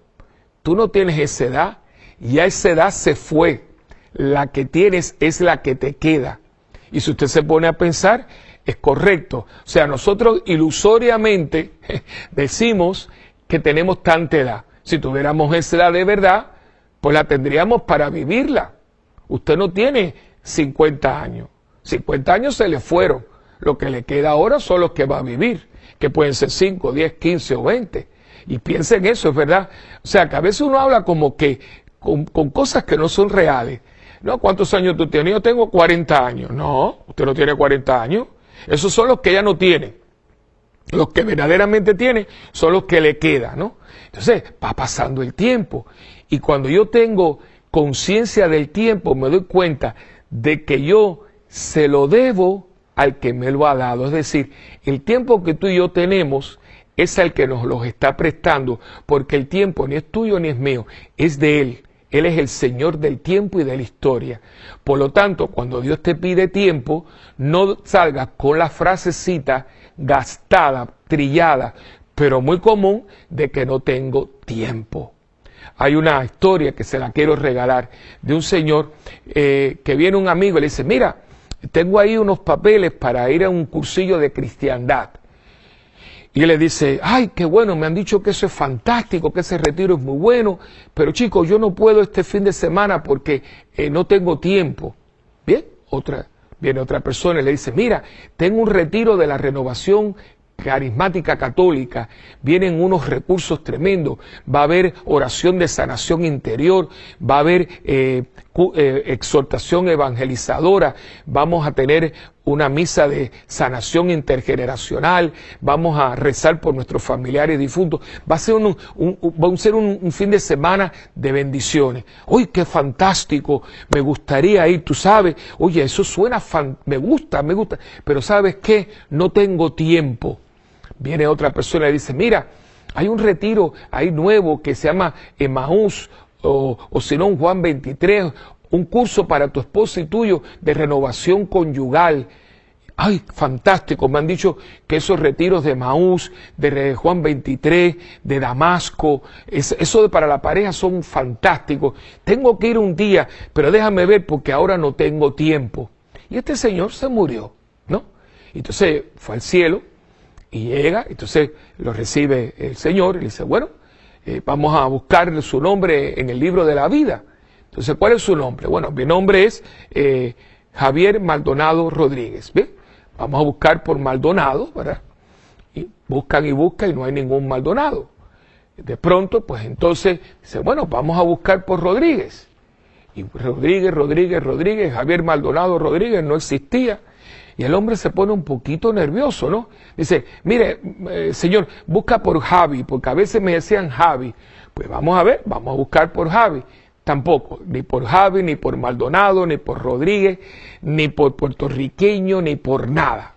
tú no tienes esa edad, ya esa edad se fue, la que tienes es la que te queda. Y si usted se pone a pensar, es correcto. O sea, nosotros ilusoriamente decimos que tenemos tanta edad. Si tuviéramos esa edad de verdad, pues la tendríamos para vivirla. Usted no tiene 50 años. 50 años se le fueron. Lo que le queda ahora son los que va a vivir, que pueden ser 5, 10, 15 o 20. Y piensen eso, es verdad. O sea, que a veces uno habla como que con, cosas que no son reales. ¿No? ¿Cuántos años tú tienes? Yo tengo 40 años. No, usted no tiene 40 años. Esos son los que ella no tiene. Los que verdaderamente tiene son los que le quedan, ¿no? Entonces, va pasando el tiempo. Y cuando yo tengo conciencia del tiempo, me doy cuenta de que yo se lo debo al que me lo ha dado. Es decir, el tiempo que tú y yo tenemos es el que nos lo está prestando, porque el tiempo ni es tuyo ni es mío, es de Él. Él es el Señor del tiempo y de la historia. Por lo tanto, cuando Dios te pide tiempo, no salgas con la frasecita gastada, trillada, pero muy común de que no tengo tiempo. Hay una historia que se la quiero regalar de un señor eh, que viene un amigo y le dice, mira, tengo ahí unos papeles para ir a un cursillo de cristiandad. Y él le dice, ay, qué bueno, me han dicho que eso es fantástico, que ese retiro es muy bueno, pero chicos, yo no puedo este fin de semana porque eh, no tengo tiempo. Bien, otra, viene otra persona y le dice, mira, tengo un retiro de la renovación carismática católica, vienen unos recursos tremendos, va a haber oración de sanación interior, va a haber eh, eh, exhortación evangelizadora, vamos a tener una misa de sanación intergeneracional, vamos a rezar por nuestros familiares difuntos, va a ser un, va a ser un, fin de semana de bendiciones. Uy, qué fantástico, me gustaría ir, tú sabes, oye, eso suena, me gusta, me gusta, pero sabes qué, no tengo tiempo. Viene otra persona y dice, mira, hay un retiro ahí nuevo que se llama Emaús o, o si no un Juan 23, un curso para tu esposo y tuyo de renovación conyugal. Ay, fantástico. Me han dicho que esos retiros de Maús, de Juan 23, de Damasco, eso para la pareja son fantásticos. Tengo que ir un día, pero déjame ver porque ahora no tengo tiempo. Y este señor se murió, ¿no? Entonces fue al cielo y llega, entonces lo recibe el Señor y le dice, bueno, eh, vamos a buscar su nombre en el libro de la vida. Entonces, ¿cuál es su nombre? Bueno, mi nombre es eh, Javier Maldonado Rodríguez. Vamos a buscar por Maldonado, ¿verdad? Y buscan y buscan y no hay ningún Maldonado. De pronto, pues entonces dice, bueno, vamos a buscar por Rodríguez. Y Rodríguez, Rodríguez, Rodríguez, Javier Maldonado Rodríguez no existía. Y el hombre se pone un poquito nervioso, ¿no? Dice, mire, eh, señor, busca por Javi, porque a veces me decían Javi. Pues vamos a ver, vamos a buscar por Javi. Tampoco, ni por Javi, ni por Maldonado, ni por Rodríguez, ni por puertorriqueño, ni por nada.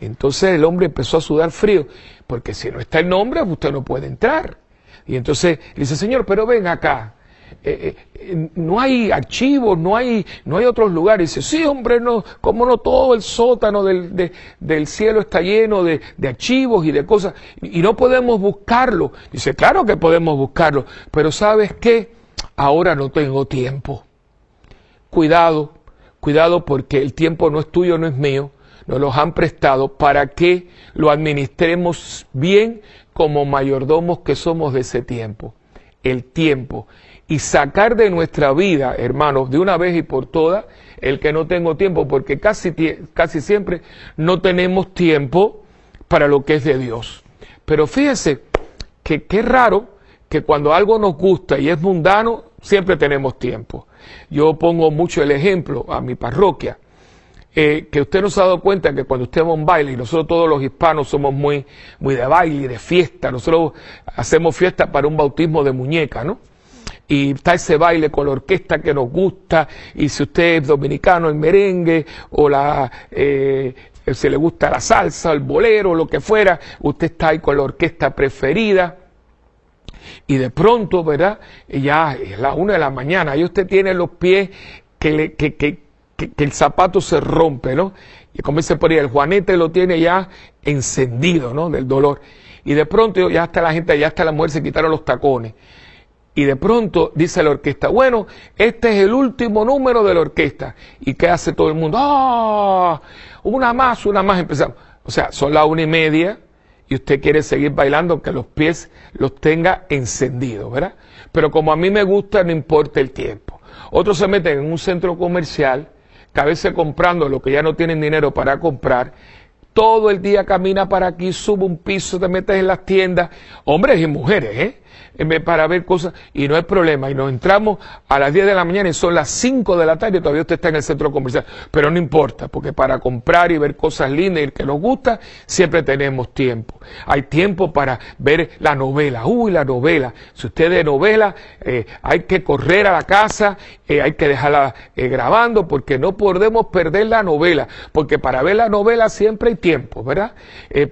Entonces el hombre empezó a sudar frío, porque si no está el nombre, usted no puede entrar. Y entonces dice, Señor, pero ven acá. Eh, eh, no hay archivos, no hay, no hay otros lugares. dice, sí, hombre, no, como no todo el sótano del, del cielo está lleno de, de, archivos y de cosas, y, no podemos buscarlo. Dice, claro que podemos buscarlo, pero ¿sabes qué? Ahora no tengo tiempo. Cuidado, cuidado porque el tiempo no es tuyo, no es mío, nos los han prestado para que lo administremos bien como mayordomos que somos de ese tiempo, el tiempo, y sacar de nuestra vida, hermanos, de una vez y por todas, el que no tengo tiempo, porque casi, casi siempre no tenemos tiempo para lo que es de Dios. Pero fíjese que qué raro que cuando algo nos gusta y es mundano, siempre tenemos tiempo. Yo pongo mucho el ejemplo a mi parroquia. Eh, que usted no se ha dado cuenta que cuando usted va a un baile, y nosotros todos los hispanos somos muy, muy de baile de fiesta, nosotros hacemos fiesta para un bautismo de muñeca, ¿no? Y está ese baile con la orquesta que nos gusta, y si usted es dominicano, el merengue, o la, eh, si le gusta la salsa, el bolero, lo que fuera, usted está ahí con la orquesta preferida. Y de pronto, ¿verdad? Ya es la una de la mañana, y usted tiene los pies que, le, que, que, que, el zapato se rompe, ¿no? Y como dice por ahí, el juanete lo tiene ya encendido, ¿no? Del dolor. Y de pronto ya está la gente, ya está la mujer, se quitaron los tacones. Y de pronto dice la orquesta, bueno, este es el último número de la orquesta. ¿Y qué hace todo el mundo? ¡Ah! Una más, una más, empezamos. O sea, son las una y media y usted quiere seguir bailando aunque los pies los tenga encendidos, ¿verdad? Pero como a mí me gusta, no importa el tiempo. Otros se meten en un centro comercial que a veces comprando lo que ya no tienen dinero para comprar, todo el día camina para aquí, sube un piso, te metes en las tiendas, hombres y mujeres, ¿eh? Para ver cosas y no hay problema. Y nos entramos a las 10 de la mañana y son las 5 de la tarde todavía usted está en el centro comercial. Pero no importa, porque para comprar y ver cosas lindas y que nos gusta, siempre tenemos tiempo. Hay tiempo para ver la novela. Uy, la novela. Si usted de novela, eh, hay que correr a la casa, eh, hay que dejarla eh, grabando, porque no podemos perder la novela. Porque para ver la novela siempre hay tiempo, ¿verdad?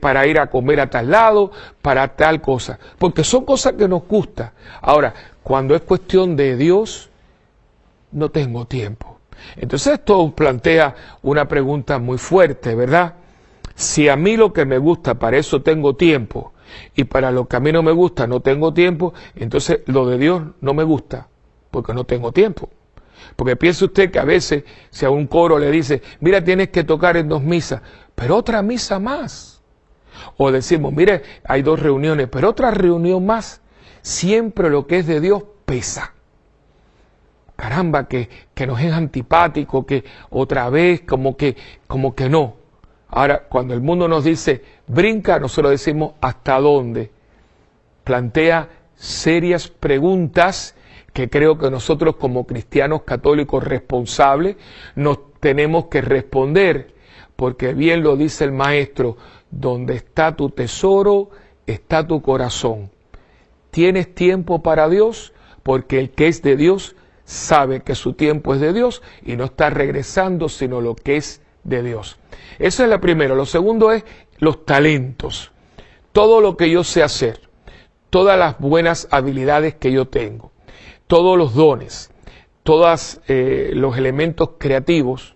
para ir a comer a tal lado, para tal cosa. Porque son cosas que nos gusta. Ahora, cuando es cuestión de Dios, no tengo tiempo. Entonces esto plantea una pregunta muy fuerte, ¿verdad? Si a mí lo que me gusta, para eso tengo tiempo, y para lo que a mí no me gusta no tengo tiempo, entonces lo de Dios no me gusta, porque no tengo tiempo. Porque piense usted que a veces, si a un coro le dice, mira, tienes que tocar en dos misas, pero otra misa más. O decimos, mire, hay dos reuniones, pero otra reunión más siempre lo que es de Dios pesa. Caramba, que, que nos es antipático, que otra vez como que, como que no. Ahora, cuando el mundo nos dice brinca, nosotros decimos hasta dónde. Plantea serias preguntas que creo que nosotros como cristianos católicos responsables nos tenemos que responder, porque bien lo dice el maestro, donde está tu tesoro, está tu corazón. ¿Tienes tiempo para Dios? Porque el que es de Dios sabe que su tiempo es de Dios y no está regresando sino lo que es de Dios. Eso es lo primero. Lo segundo es los talentos. Todo lo que yo sé hacer, todas las buenas habilidades que yo tengo, todos los dones, todos eh, los elementos creativos,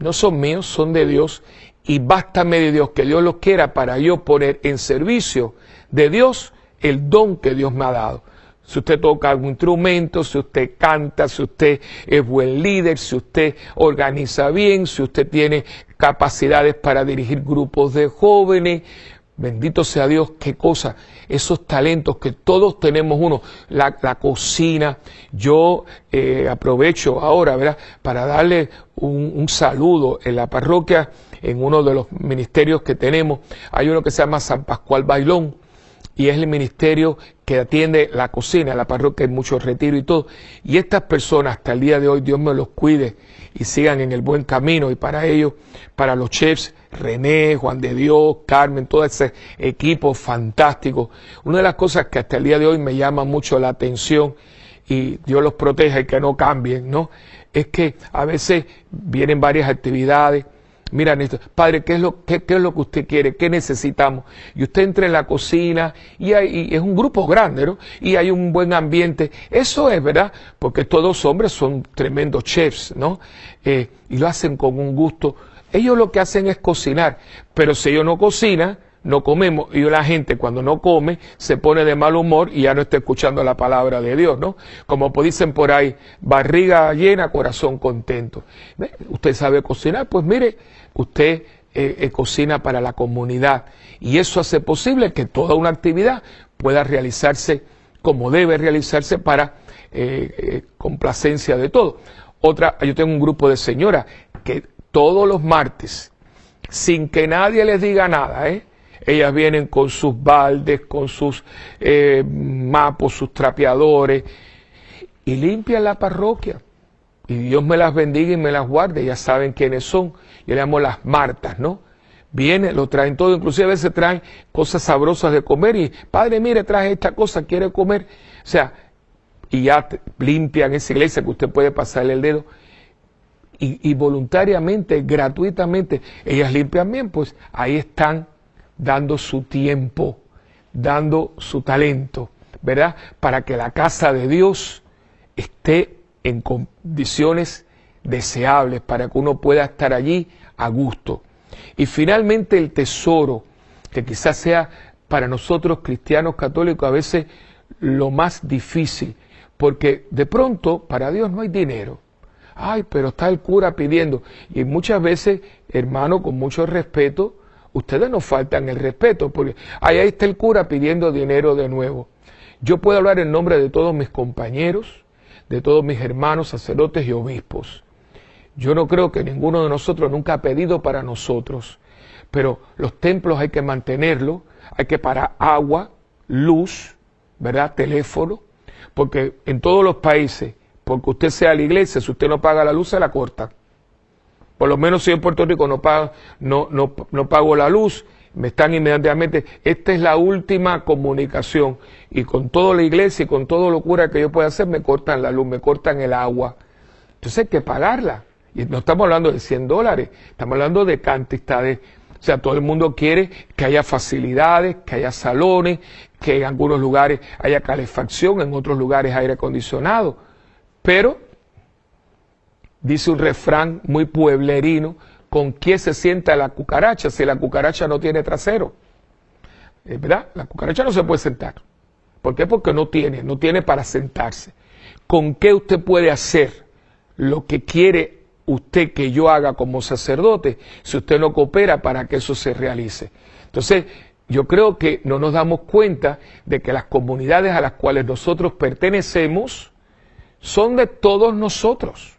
no son míos, son de Dios y bástame de Dios que Dios los quiera para yo poner en servicio de Dios el don que Dios me ha dado. Si usted toca algún instrumento, si usted canta, si usted es buen líder, si usted organiza bien, si usted tiene capacidades para dirigir grupos de jóvenes, bendito sea Dios, qué cosa, esos talentos que todos tenemos uno, la, cocina, yo eh, aprovecho ahora, ¿verdad?, para darle un, un saludo en la parroquia, en uno de los ministerios que tenemos, hay uno que se llama San Pascual Bailón, y es el ministerio que atiende la cocina, la parroquia, hay mucho retiro y todo. Y estas personas, hasta el día de hoy, Dios me los cuide y sigan en el buen camino. Y para ellos, para los chefs, René, Juan de Dios, Carmen, todo ese equipo fantástico. Una de las cosas que hasta el día de hoy me llama mucho la atención y Dios los proteja y que no cambien, ¿no? Es que a veces vienen varias actividades mira, padre, ¿qué es, lo, qué, es lo que usted quiere? ¿Qué necesitamos? Y usted entra en la cocina y, hay, es un grupo grande, ¿no? Y hay un buen ambiente. Eso es, ¿verdad? Porque todos hombres son tremendos chefs, ¿no? Eh, y lo hacen con un gusto. Ellos lo que hacen es cocinar, pero si ellos no cocinan, no comemos y la gente cuando no come se pone de mal humor y ya no está escuchando la palabra de Dios, ¿no? Como dicen por ahí, barriga llena, corazón contento. ¿Usted sabe cocinar? Pues mire, usted eh, eh, cocina para la comunidad y eso hace posible que toda una actividad pueda realizarse como debe realizarse para eh, complacencia de todo. Otra, yo tengo un grupo de señoras que todos los martes, sin que nadie les diga nada, ¿eh? Ellas vienen con sus baldes, con sus eh, mapos, sus trapeadores y limpian la parroquia. Y Dios me las bendiga y me las guarde. Ya saben quiénes son. Yo le llamo las Martas, ¿no? Vienen, lo traen todo, inclusive a veces traen cosas sabrosas de comer y, padre, mire, traje esta cosa, quiere comer. O sea, y ya limpian esa iglesia que usted puede pasarle el dedo. Y, y voluntariamente, gratuitamente, ellas limpian bien, pues ahí están dando su tiempo, dando su talento, ¿verdad? Para que la casa de Dios esté en condiciones deseables, para que uno pueda estar allí a gusto. Y finalmente el tesoro, que quizás sea para nosotros cristianos católicos a veces lo más difícil, porque de pronto para Dios no hay dinero. Ay, pero está el cura pidiendo. Y muchas veces, hermano, con mucho respeto, ustedes nos faltan el respeto, porque ahí está el cura pidiendo dinero de nuevo. Yo puedo hablar en nombre de todos mis compañeros, de todos mis hermanos, sacerdotes y obispos. Yo no creo que ninguno de nosotros nunca ha pedido para nosotros, pero los templos hay que mantenerlos, hay que para agua, luz, ¿verdad? Teléfono, porque en todos los países, porque usted sea la iglesia, si usted no paga la luz, se la corta. Por lo menos si en Puerto Rico no pago, no, no, no pago la luz, me están inmediatamente, esta es la última comunicación. Y con toda la iglesia y con todo locura que yo pueda hacer, me cortan la luz, me cortan el agua. Entonces hay que pagarla. Y no estamos hablando de 100 dólares, estamos hablando de cantidades. O sea, todo el mundo quiere que haya facilidades, que haya salones, que en algunos lugares haya calefacción, en otros lugares aire acondicionado. Pero dice un refrán muy pueblerino, ¿con qué se sienta la cucaracha si la cucaracha no tiene trasero? Eh, ¿Verdad? La cucaracha no se puede sentar. ¿Por qué? Porque no tiene, no tiene para sentarse. ¿Con qué usted puede hacer lo que quiere usted que yo haga como sacerdote si usted no coopera para que eso se realice? Entonces, yo creo que no nos damos cuenta de que las comunidades a las cuales nosotros pertenecemos son de todos nosotros.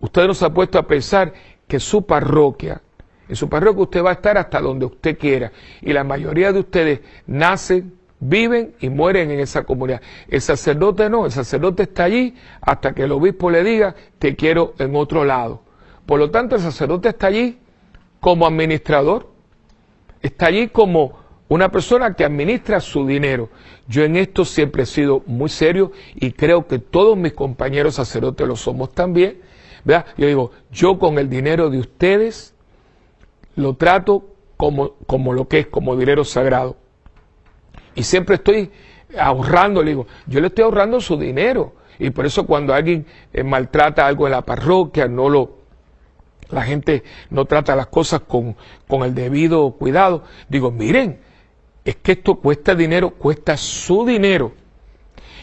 Usted no se ha puesto a pensar que su parroquia, en su parroquia usted va a estar hasta donde usted quiera. Y la mayoría de ustedes nacen, viven y mueren en esa comunidad. El sacerdote no, el sacerdote está allí hasta que el obispo le diga, te quiero en otro lado. Por lo tanto, el sacerdote está allí como administrador, está allí como una persona que administra su dinero. Yo en esto siempre he sido muy serio y creo que todos mis compañeros sacerdotes lo somos también. Yo digo, yo con el dinero de ustedes lo trato como, como lo que es, como dinero sagrado. Y siempre estoy ahorrando, le digo, yo le estoy ahorrando su dinero. Y por eso cuando alguien eh, maltrata algo en la parroquia, no lo, la gente no trata las cosas con, con el debido cuidado. Digo, miren, es que esto cuesta dinero, cuesta su dinero.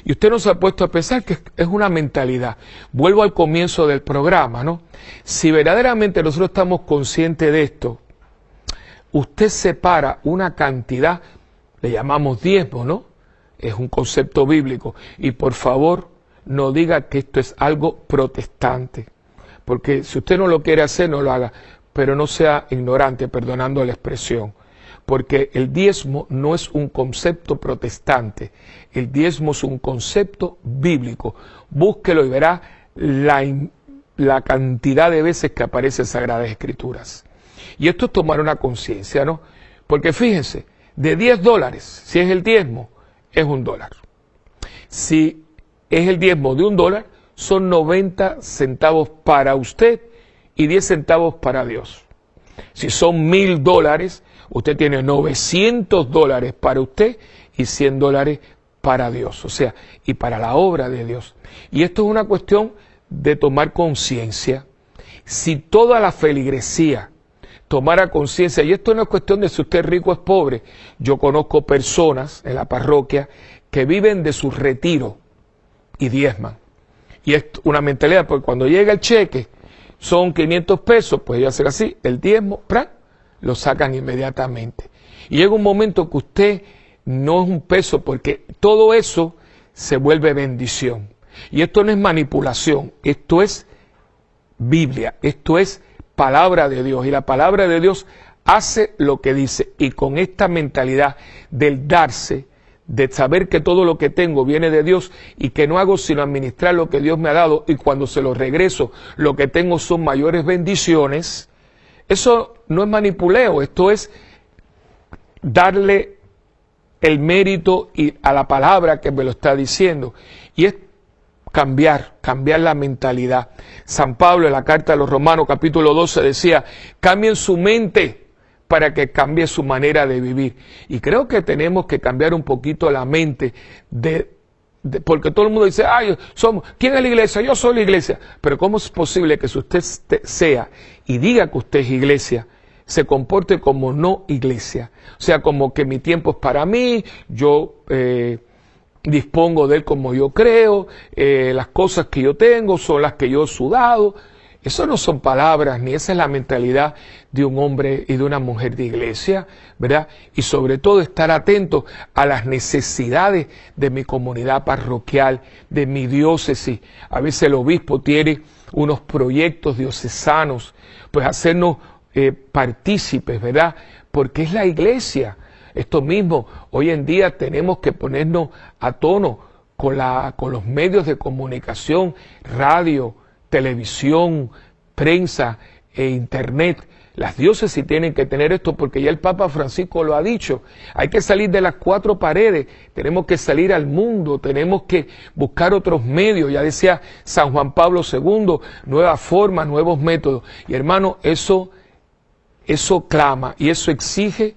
Y usted no se ha puesto a pensar que es una mentalidad. Vuelvo al comienzo del programa, ¿no? Si verdaderamente nosotros estamos conscientes de esto, usted separa una cantidad, le llamamos diezmo, ¿no? Es un concepto bíblico. Y por favor, no diga que esto es algo protestante. Porque si usted no lo quiere hacer, no lo haga. Pero no sea ignorante, perdonando la expresión. Porque el diezmo no es un concepto protestante, el diezmo es un concepto bíblico. Búsquelo y verá la, cantidad de veces que aparece en Sagradas Escrituras. Y esto es tomar una conciencia, ¿no? Porque fíjense, de 10 dólares, si es el diezmo, es un dólar. Si es el diezmo de un dólar, son 90 centavos para usted y 10 centavos para Dios. Si son mil dólares, usted tiene 900 dólares para usted y 100 dólares para Dios, o sea, y para la obra de Dios. Y esto es una cuestión de tomar conciencia. Si toda la feligresía tomara conciencia, y esto no es cuestión de si usted es rico o es pobre, yo conozco personas en la parroquia que viven de su retiro y diezman. Y es una mentalidad, porque cuando llega el cheque, son 500 pesos, pues a hacer así, el diezmo, ¡pran! Lo sacan inmediatamente. Y llega un momento que usted no es un peso, porque todo eso se vuelve bendición. Y esto no es manipulación, esto es Biblia, esto es palabra de Dios. Y la palabra de Dios hace lo que dice. Y con esta mentalidad del darse, de saber que todo lo que tengo viene de Dios y que no hago sino administrar lo que Dios me ha dado y cuando se lo regreso lo que tengo son mayores bendiciones, eso no es manipuleo, esto es darle el mérito a la palabra que me lo está diciendo. Y es cambiar, cambiar la mentalidad. San Pablo en la carta de los Romanos capítulo 12 decía, cambien su mente para que cambie su manera de vivir. Y creo que tenemos que cambiar un poquito la mente de, porque todo el mundo dice, ay, somos, ¿quién es la iglesia? Yo soy la iglesia. Pero ¿cómo es posible que si usted sea y diga que usted es iglesia, se comporte como no iglesia? O sea, como que mi tiempo es para mí, yo eh, dispongo de él como yo creo, eh, las cosas que yo tengo son las que yo he sudado. Eso no son palabras, ni esa es la mentalidad de un hombre y de una mujer de iglesia, ¿verdad? Y sobre todo estar atento a las necesidades de mi comunidad parroquial, de mi diócesis. A veces el obispo tiene unos proyectos diocesanos, pues hacernos eh, partícipes, ¿verdad? Porque es la iglesia esto mismo, hoy en día tenemos que ponernos a tono con, los medios de comunicación, radio, televisión, prensa e internet. Las diócesis tienen que tener esto porque ya el Papa Francisco lo ha dicho. Hay que salir de las cuatro paredes, tenemos que salir al mundo, tenemos que buscar otros medios. Ya decía San Juan Pablo II, nuevas formas, nuevos métodos. Y hermano, eso, eso clama y eso exige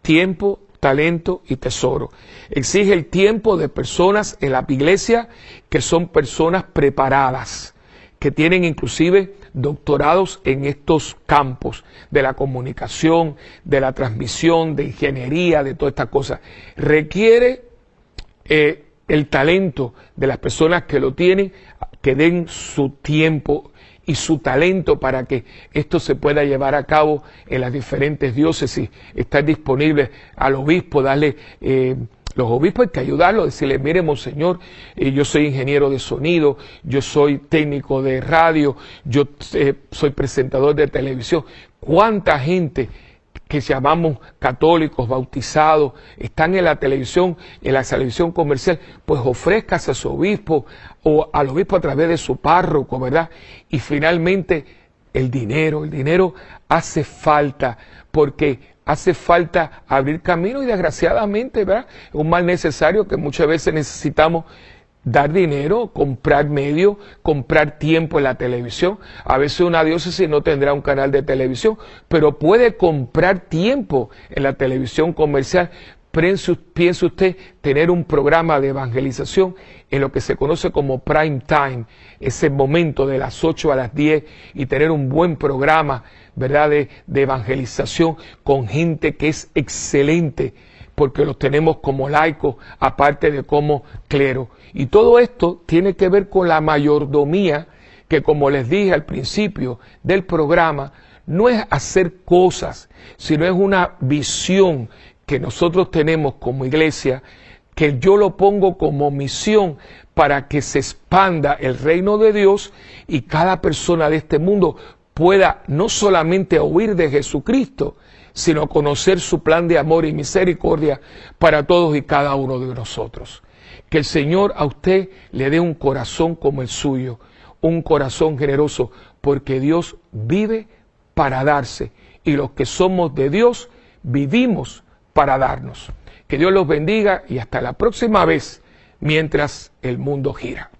tiempo, talento y tesoro. Exige el tiempo de personas en la iglesia que son personas preparadas, que tienen inclusive doctorados en estos campos de la comunicación, de la transmisión, de ingeniería, de todas estas cosas. Requiere eh, el talento de las personas que lo tienen, que den su tiempo y su talento para que esto se pueda llevar a cabo en las diferentes diócesis, estar disponible al obispo, darle... Eh, los obispos hay que ayudarlo, decirle, mire, monseñor, eh, yo soy ingeniero de sonido, yo soy técnico de radio, yo eh, soy presentador de televisión. ¿Cuánta gente que llamamos católicos, bautizados, están en la televisión, en la televisión comercial, pues ofrezcase a su obispo o al obispo a través de su párroco, ¿verdad? Y finalmente el dinero, el dinero hace falta porque hace falta abrir camino y desgraciadamente, ¿verdad? Un mal necesario que muchas veces necesitamos dar dinero, comprar medios, comprar tiempo en la televisión. A veces una diócesis no tendrá un canal de televisión, pero puede comprar tiempo en la televisión comercial. Piense usted tener un programa de evangelización en lo que se conoce como prime time, ese momento de las 8 a las 10 y tener un buen programa, ¿verdad?, de, evangelización con gente que es excelente porque los tenemos como laicos, aparte de como clero. Y todo esto tiene que ver con la mayordomía, que como les dije al principio del programa, no es hacer cosas, sino es una visión que nosotros tenemos como iglesia, que yo lo pongo como misión para que se expanda el reino de Dios y cada persona de este mundo pueda no solamente oír de Jesucristo, sino conocer su plan de amor y misericordia para todos y cada uno de nosotros. Que el Señor a usted le dé un corazón como el suyo, un corazón generoso, porque Dios vive para darse y los que somos de Dios vivimos para darnos. Que Dios los bendiga y hasta la próxima vez mientras el mundo gira.